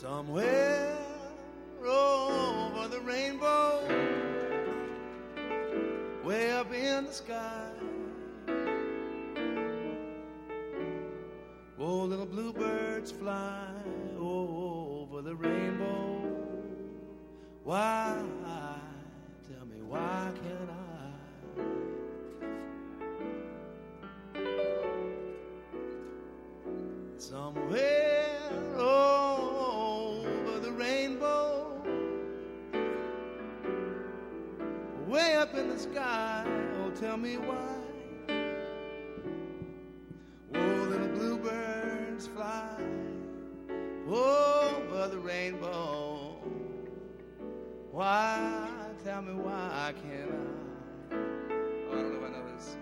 Somewhere over the rainbow, way up in the sky. Oh, little bluebirds fly over the rainbow. Why? Way up in the sky. Oh, tell me why. Oh, little bluebirds fly oh, over the rainbow. Why? Tell me why can't I? Oh, I don't know if I know this.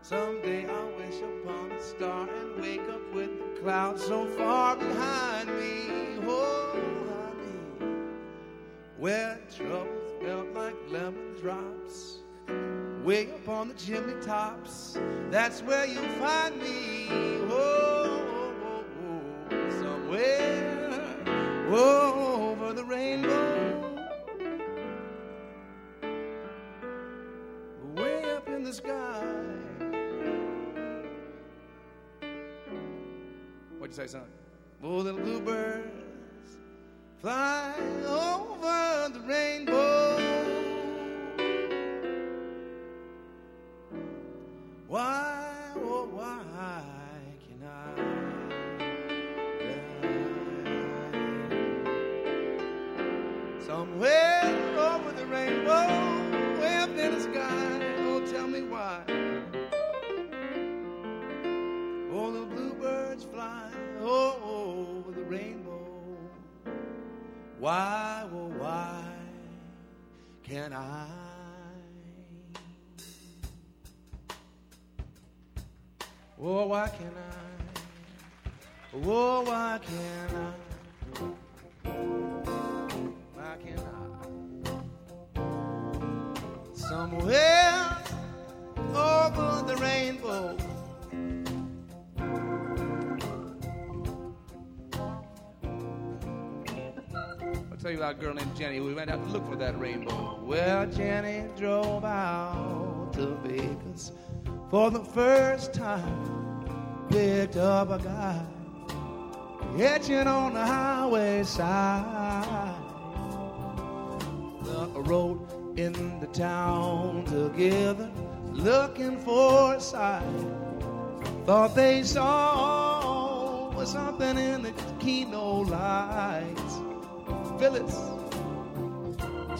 Someday I'll wish upon a star and wake up with the clouds so far behind me. Oh, honey, where troubles like lemon drops. Way up on the chimney tops, that's where you'll find me. Oh, oh, oh, somewhere over the rainbow, way up in the sky. What'd you say, son? Oh, little bluebirds fly over the rainbow. Somewhere over the rainbow, way up in the sky. Oh, tell me why. Oh, little bluebirds fly over the rainbow. Why, oh, why can I? Oh, why can't I? Oh, why can't I? Somewhere over the rainbow. I'll tell you about a girl named Jenny. We went out to look for that rainbow. Well, Jenny drove out to Vegas for the first time. Picked up a guy hitching on the highway side. The road in the town together, looking for a sign. Thought they saw was something in the keynote lights. Phyllis,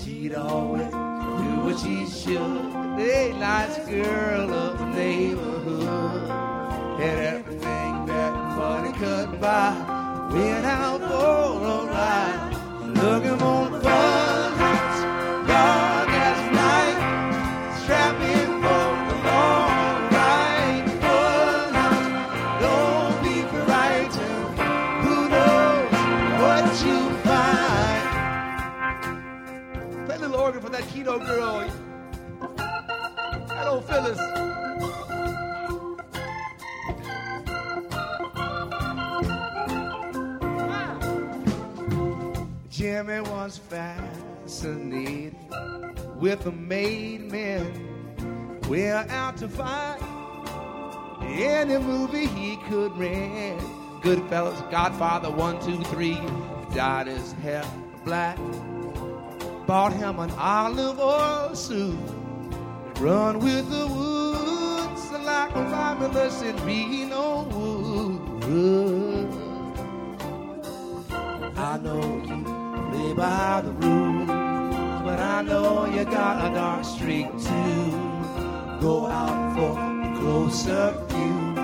she'd always do what she should. Nice girl of the neighborhood had everything that money could buy. Went out for a ride, looking for Hello, Phyllis. Jimmy was fascinated with the made men. We're out to find any movie he could rent. Goodfellas, Godfather, one, two, three. Dyed his hair black. Bought him an olive oil suit. Run with the woods like a Romulus and Remus wood. I know you play by the rules, but I know you got a dark streak too. Go out for a closer view.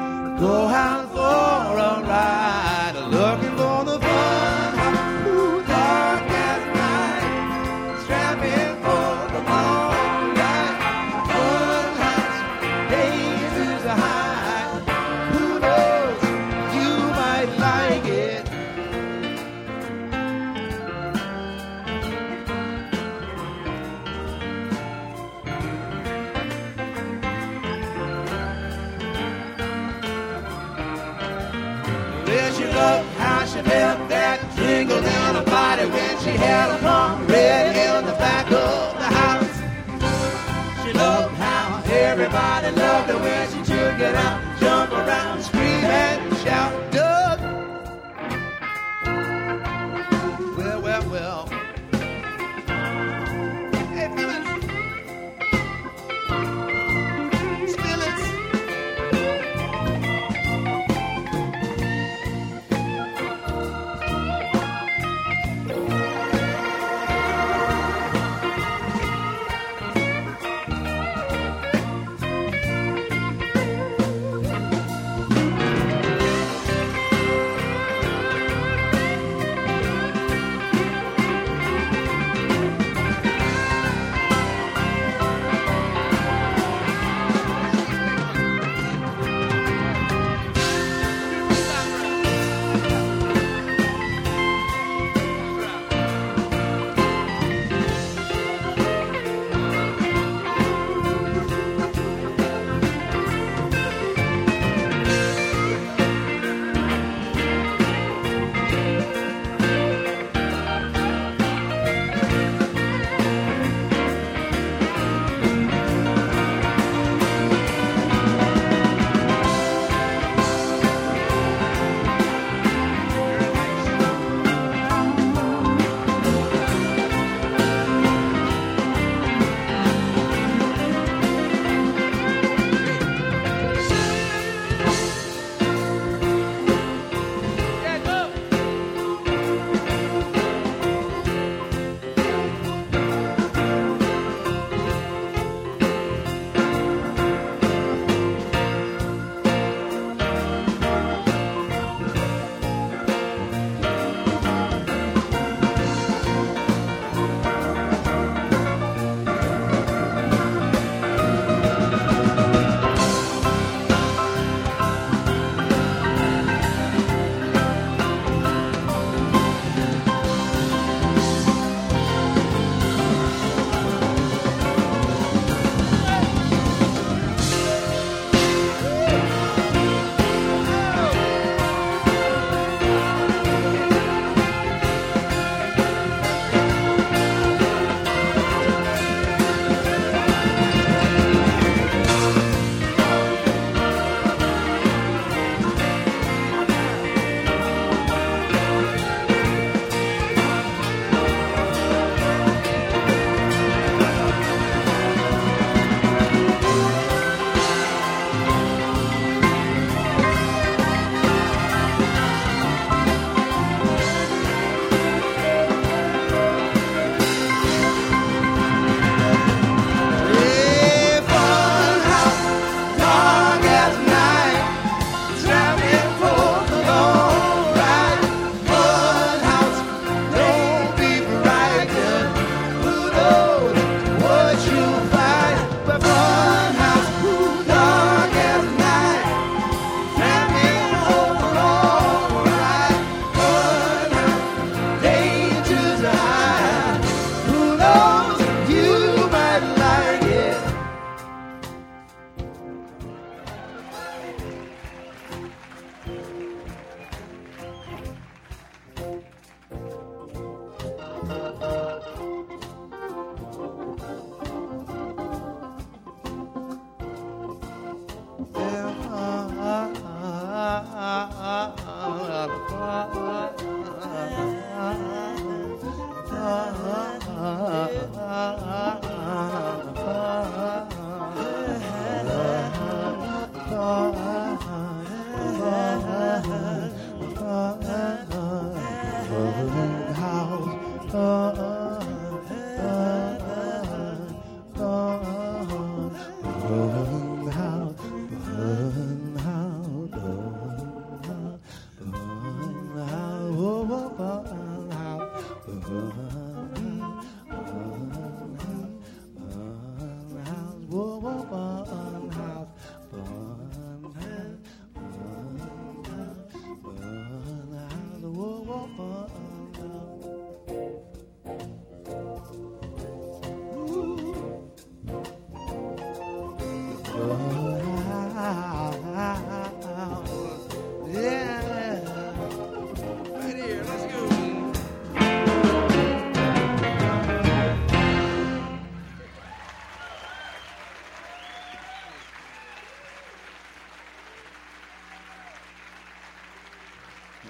Go out for a ride, Looked how she felt that jingle in her body when she had a long red in the back of the house. She loved how everybody loved her when she took it out, jump around, scream and shout,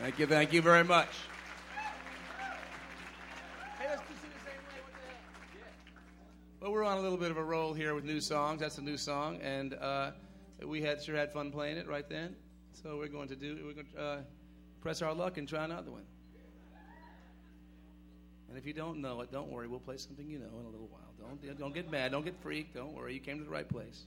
Thank you, thank you very much. Well, we're on a little bit of a roll here with new songs. That's a new song, and uh, we had sure had fun playing it right then. So we're going to do we're going to uh, press our luck and try another one. And if you don't know it, don't worry. We'll play something you know in a little while. Don't don't get mad. Don't get freaked. Don't worry. You came to the right place.